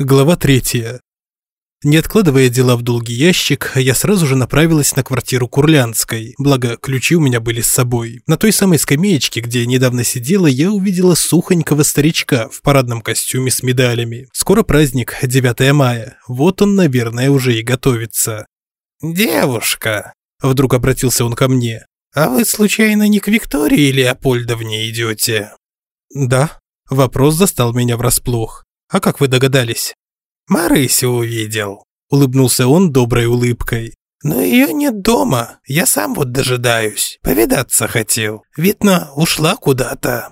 Глава третья. Не откладывая дела в долгий ящик, я сразу же направилась на квартиру Курлянской, благо ключи у меня были с собой. На той самой скамеечке, где я недавно сидела, я увидела сухонького старичка в парадном костюме с медалями. Скоро праздник, 9 мая, вот он, наверное, уже и готовится. «Девушка», – вдруг обратился он ко мне, – «а вы случайно не к Виктории Леопольдовне идете?» «Да». Вопрос застал меня врасплох. А как вы догадались? Марысю увидел. Улыбнулся он доброй улыбкой. Но ее нет дома. Я сам вот дожидаюсь. Повидаться хотел. Видно, ушла куда-то.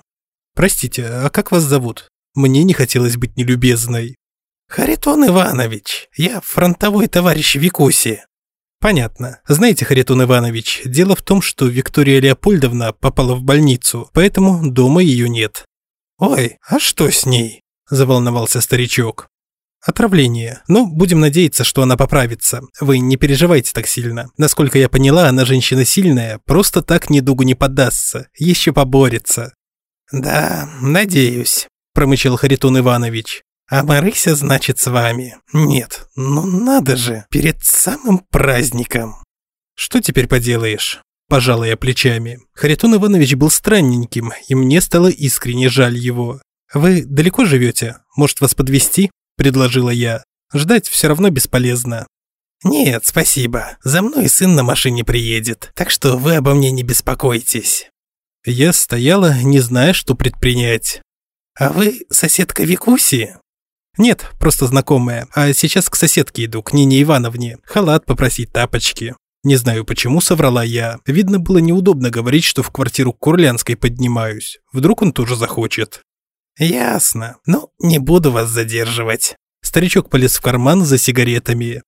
Простите, а как вас зовут? Мне не хотелось быть нелюбезной. Харитон Иванович. Я фронтовой товарищ Викуси. Понятно. Знаете, Харитон Иванович, дело в том, что Виктория Леопольдовна попала в больницу, поэтому дома ее нет. Ой, а что с ней? – заволновался старичок. Отравление. Ну, будем надеяться, что она поправится. Вы не переживайте так сильно. Насколько я поняла, она женщина сильная, просто так недугу не поддастся, еще поборется. Да, надеюсь, промычал Харитон Иванович. А Марыся, значит, с вами. Нет, ну надо же, перед самым праздником. Что теперь поделаешь? Пожала я плечами. Харитон Иванович был странненьким, и мне стало искренне жаль его. «Вы далеко живете? Может, вас подвести? предложила я. «Ждать все равно бесполезно». «Нет, спасибо. За мной сын на машине приедет, так что вы обо мне не беспокойтесь». Я стояла, не зная, что предпринять. «А вы соседка Викуси?» «Нет, просто знакомая. А сейчас к соседке иду, к Нине Ивановне. Халат попросить, тапочки». Не знаю, почему соврала я. Видно, было неудобно говорить, что в квартиру Курлянской поднимаюсь. Вдруг он тоже захочет. «Ясно. Ну, не буду вас задерживать». Старичок полез в карман за сигаретами.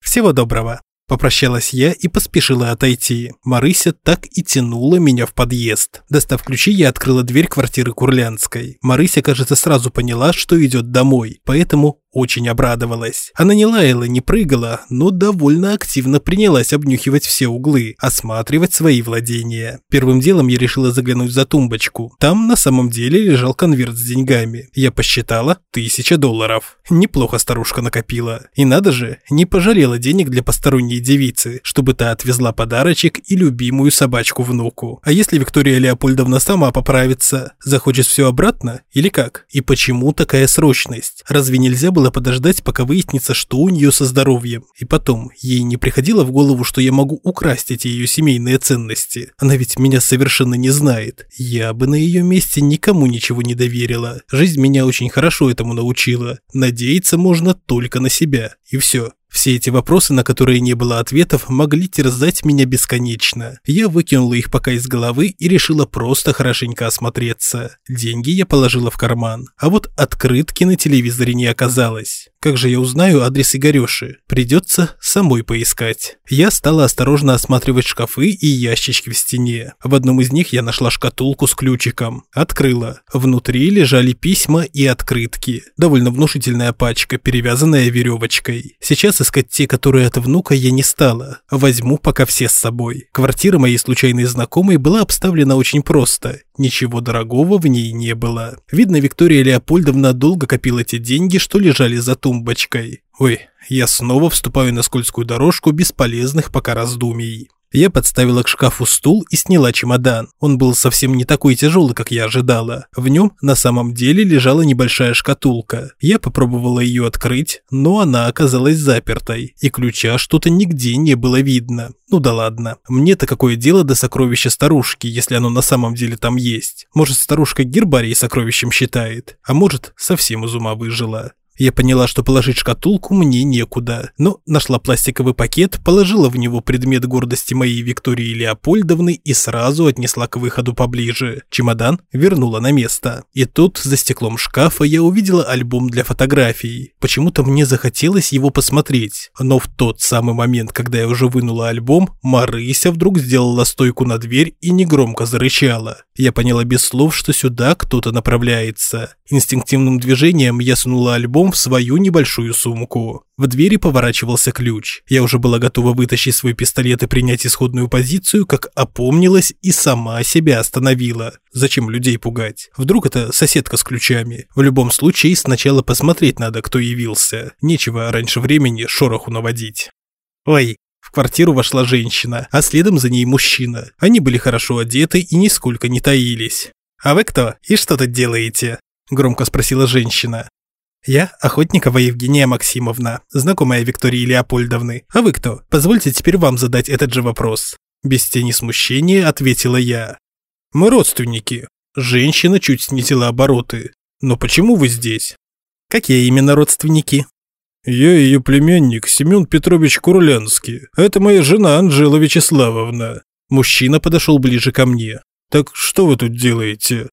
«Всего доброго». Попрощалась я и поспешила отойти. Марыся так и тянула меня в подъезд. Достав ключи, я открыла дверь квартиры Курлянской. Марыся, кажется, сразу поняла, что идет домой, поэтому очень обрадовалась. Она не лаяла, не прыгала, но довольно активно принялась обнюхивать все углы, осматривать свои владения. Первым делом я решила заглянуть за тумбочку. Там на самом деле лежал конверт с деньгами. Я посчитала тысяча долларов. Неплохо старушка накопила. И надо же, не пожалела денег для посторонней девицы, чтобы та отвезла подарочек и любимую собачку внуку. А если Виктория Леопольдовна сама поправится, захочет все обратно или как? И почему такая срочность? Разве нельзя было подождать, пока выяснится, что у нее со здоровьем. И потом, ей не приходило в голову, что я могу украсть эти ее семейные ценности. Она ведь меня совершенно не знает. Я бы на ее месте никому ничего не доверила. Жизнь меня очень хорошо этому научила. Надеяться можно только на себя. И все. Все эти вопросы, на которые не было ответов, могли терзать меня бесконечно. Я выкинула их пока из головы и решила просто хорошенько осмотреться. Деньги я положила в карман, а вот открытки на телевизоре не оказалось. Как же я узнаю адрес Игореши? Придется самой поискать. Я стала осторожно осматривать шкафы и ящички в стене. В одном из них я нашла шкатулку с ключиком. Открыла. Внутри лежали письма и открытки. Довольно внушительная пачка, перевязанная веревочкой. Сейчас искать те, которые от внука, я не стала. Возьму пока все с собой. Квартира моей случайной знакомой была обставлена очень просто. Ничего дорогого в ней не было. Видно, Виктория Леопольдовна долго копила те деньги, что лежали за тумбочкой. Ой, я снова вступаю на скользкую дорожку бесполезных пока раздумий. Я подставила к шкафу стул и сняла чемодан. Он был совсем не такой тяжелый, как я ожидала. В нем на самом деле лежала небольшая шкатулка. Я попробовала ее открыть, но она оказалась запертой, и ключа что-то нигде не было видно. Ну да ладно, мне-то какое дело до сокровища старушки, если оно на самом деле там есть. Может, старушка гербарий сокровищем считает, а может, совсем из ума выжила. Я поняла, что положить шкатулку мне некуда, но нашла пластиковый пакет, положила в него предмет гордости моей Виктории Леопольдовны и сразу отнесла к выходу поближе. Чемодан вернула на место. И тут, за стеклом шкафа, я увидела альбом для фотографий. Почему-то мне захотелось его посмотреть. Но в тот самый момент, когда я уже вынула альбом, Марыся вдруг сделала стойку на дверь и негромко зарычала. Я поняла без слов, что сюда кто-то направляется. Инстинктивным движением я сунула альбом в свою небольшую сумку. В двери поворачивался ключ. Я уже была готова вытащить свой пистолет и принять исходную позицию, как опомнилась и сама себя остановила. Зачем людей пугать? Вдруг это соседка с ключами? В любом случае, сначала посмотреть надо, кто явился. Нечего раньше времени шороху наводить. «Ой, в квартиру вошла женщина, а следом за ней мужчина. Они были хорошо одеты и нисколько не таились. «А вы кто? И что тут делаете?» – громко спросила женщина. «Я Охотникова Евгения Максимовна, знакомая Виктории Леопольдовны. А вы кто? Позвольте теперь вам задать этот же вопрос». Без тени смущения ответила я. «Мы родственники». Женщина чуть снизила обороты. «Но почему вы здесь?» «Какие именно родственники?» «Я ее племянник Семен Петрович Курлянский. Это моя жена Анжела Вячеславовна». Мужчина подошел ближе ко мне. «Так что вы тут делаете?»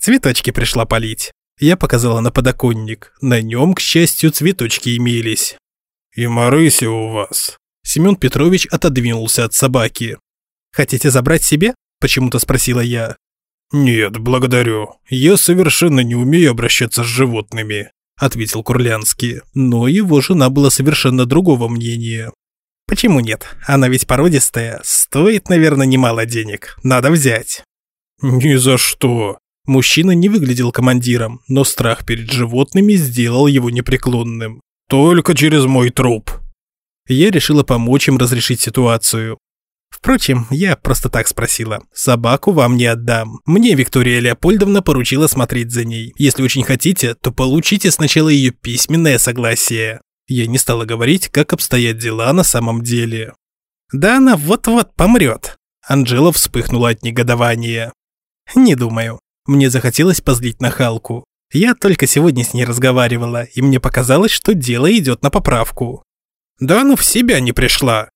«Цветочки пришла полить». Я показала на подоконник. На нем, к счастью, цветочки имелись. «И Марыся у вас». Семен Петрович отодвинулся от собаки. «Хотите забрать себе?» – почему-то спросила я. «Нет, благодарю. Я совершенно не умею обращаться с животными ответил Курлянский, но его жена была совершенно другого мнения. Почему нет? Она ведь породистая, стоит, наверное, немало денег. Надо взять. Ни за что. Мужчина не выглядел командиром, но страх перед животными сделал его непреклонным. Только через мой труп. Я решила помочь им разрешить ситуацию. Впрочем, я просто так спросила. Собаку вам не отдам. Мне Виктория Леопольдовна поручила смотреть за ней. Если очень хотите, то получите сначала ее письменное согласие. Я не стала говорить, как обстоят дела на самом деле. Да она вот-вот помрет. Анжела вспыхнула от негодования. Не думаю. Мне захотелось позлить нахалку. Я только сегодня с ней разговаривала, и мне показалось, что дело идет на поправку. Да ну в себя не пришла.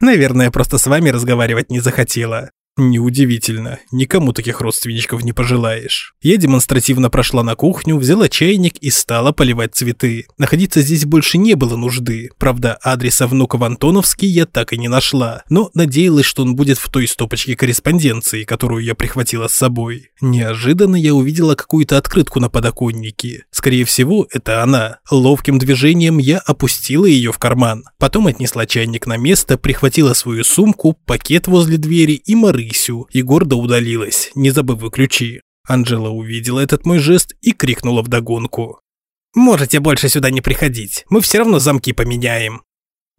Наверное, просто с вами разговаривать не захотела. Неудивительно, никому таких родственничков не пожелаешь. Я демонстративно прошла на кухню, взяла чайник и стала поливать цветы. Находиться здесь больше не было нужды. Правда, адреса внука в Антоновский я так и не нашла, но надеялась, что он будет в той стопочке корреспонденции, которую я прихватила с собой. Неожиданно я увидела какую-то открытку на подоконнике. Скорее всего, это она. Ловким движением я опустила ее в карман. Потом отнесла чайник на место, прихватила свою сумку, пакет возле двери и моры рысью и гордо удалилась, не забыв ключи. Анжела увидела этот мой жест и крикнула вдогонку. «Можете больше сюда не приходить, мы все равно замки поменяем».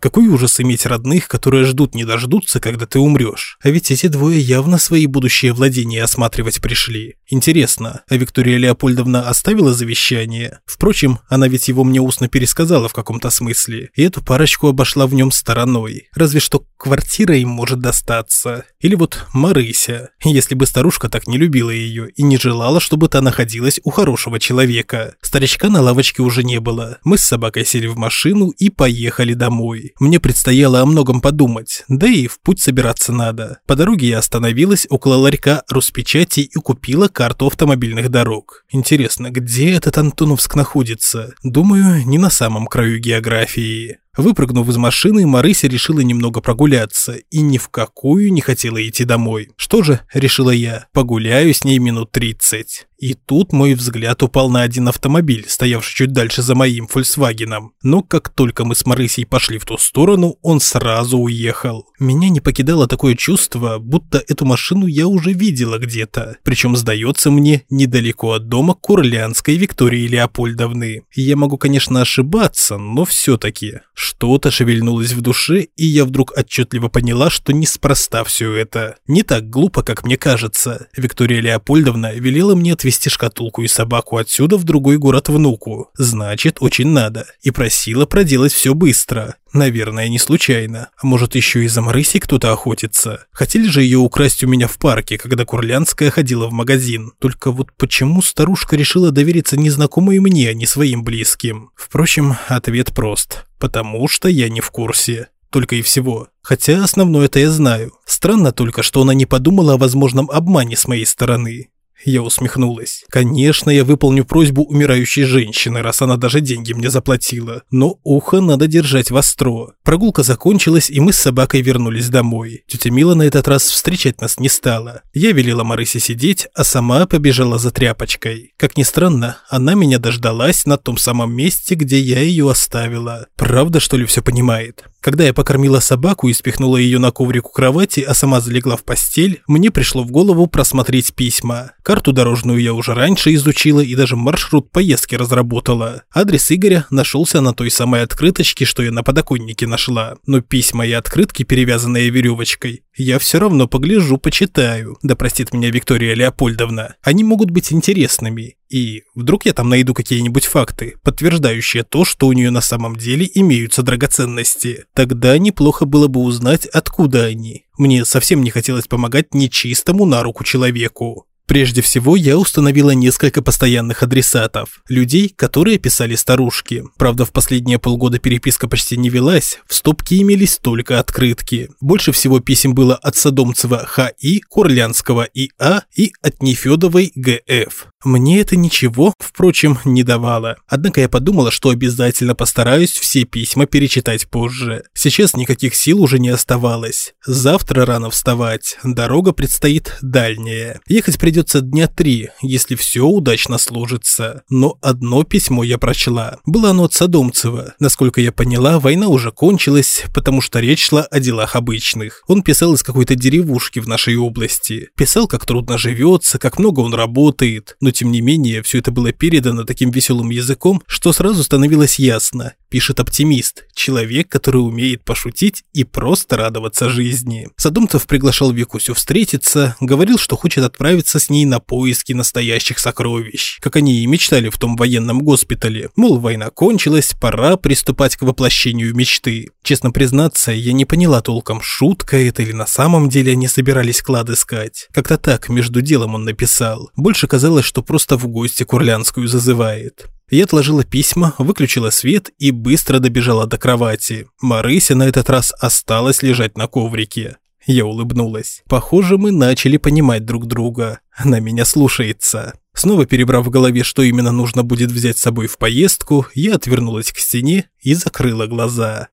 Какой ужас иметь родных, которые ждут не дождутся, когда ты умрешь. А ведь эти двое явно свои будущие владения осматривать пришли. Интересно, а Виктория Леопольдовна оставила завещание? Впрочем, она ведь его мне устно пересказала в каком-то смысле, и эту парочку обошла в нем стороной. Разве что квартира им может достаться. Или вот Марыся, если бы старушка так не любила ее и не желала, чтобы та находилась у хорошего человека. Старичка на лавочке уже не было. Мы с собакой сели в машину и поехали домой. Мне предстояло о многом подумать, да и в путь собираться надо. По дороге я остановилась около ларька Руспечати и купила карту автомобильных дорог. Интересно, где этот Антоновск находится? Думаю, не на самом краю географии. Выпрыгнув из машины, Марыся решила немного прогуляться и ни в какую не хотела идти домой. Что же, решила я, погуляю с ней минут 30. И тут мой взгляд упал на один автомобиль, стоявший чуть дальше за моим Фольксвагеном. Но как только мы с Марысей пошли в ту сторону, он сразу уехал. Меня не покидало такое чувство, будто эту машину я уже видела где-то. Причем, сдается мне, недалеко от дома Курлянской Виктории Леопольдовны. Я могу, конечно, ошибаться, но все-таки. Что-то шевельнулось в душе, и я вдруг отчетливо поняла, что неспроста все это. Не так глупо, как мне кажется. Виктория Леопольдовна велела мне отвезти шкатулку и собаку отсюда в другой город внуку. Значит, очень надо. И просила проделать все быстро. Наверное, не случайно. А может, еще и за Марысей кто-то охотится. Хотели же ее украсть у меня в парке, когда Курлянская ходила в магазин. Только вот почему старушка решила довериться незнакомой мне, а не своим близким? Впрочем, ответ прост. Потому что я не в курсе. Только и всего. Хотя основное это я знаю. Странно только, что она не подумала о возможном обмане с моей стороны. Я усмехнулась. Конечно, я выполню просьбу умирающей женщины, раз она даже деньги мне заплатила. Но ухо надо держать востро. Прогулка закончилась, и мы с собакой вернулись домой. Тетя Мила на этот раз встречать нас не стала. Я велела Марысе сидеть, а сама побежала за тряпочкой. Как ни странно, она меня дождалась на том самом месте, где я ее оставила. Правда, что ли, все понимает? Когда я покормила собаку и спихнула ее на коврик у кровати, а сама залегла в постель, мне пришло в голову просмотреть письма. Карту дорожную я уже раньше изучила и даже маршрут поездки разработала. Адрес Игоря нашелся на той самой открыточке, что я на подоконнике нашла. Но письма и открытки, перевязанные веревочкой, я все равно погляжу, почитаю. Да простит меня Виктория Леопольдовна. Они могут быть интересными. И вдруг я там найду какие-нибудь факты, подтверждающие то, что у нее на самом деле имеются драгоценности. Тогда неплохо было бы узнать, откуда они. Мне совсем не хотелось помогать нечистому на руку человеку. Прежде всего, я установила несколько постоянных адресатов. Людей, которые писали старушки. Правда, в последние полгода переписка почти не велась, в стопке имелись только открытки. Больше всего писем было от Садомцева Х.И., Курлянского И.А. и от Нефедовой Г.Ф. Мне это ничего, впрочем, не давало. Однако я подумала, что обязательно постараюсь все письма перечитать позже. Сейчас никаких сил уже не оставалось. Завтра рано вставать, дорога предстоит дальняя. Ехать придется дня три, если все удачно сложится. Но одно письмо я прочла. Было оно от Садомцева. Насколько я поняла, война уже кончилась, потому что речь шла о делах обычных. Он писал из какой-то деревушки в нашей области. Писал, как трудно живется, как много он работает. Но но тем не менее все это было передано таким веселым языком, что сразу становилось ясно. Пишет оптимист, человек, который умеет пошутить и просто радоваться жизни. Садомцев приглашал Викусю встретиться, говорил, что хочет отправиться с ней на поиски настоящих сокровищ, как они и мечтали в том военном госпитале. Мол, война кончилась, пора приступать к воплощению мечты. Честно признаться, я не поняла толком, шутка это или на самом деле они собирались клад искать. Как-то так, между делом он написал. Больше казалось, что просто в гости Курлянскую зазывает. Я отложила письма, выключила свет и быстро добежала до кровати. Марыся на этот раз осталась лежать на коврике. Я улыбнулась. Похоже, мы начали понимать друг друга. Она меня слушается. Снова перебрав в голове, что именно нужно будет взять с собой в поездку, я отвернулась к стене и закрыла глаза.